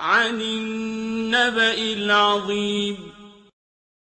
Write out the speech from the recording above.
عَنِ النَّبَإِ الْعَظِيمِ.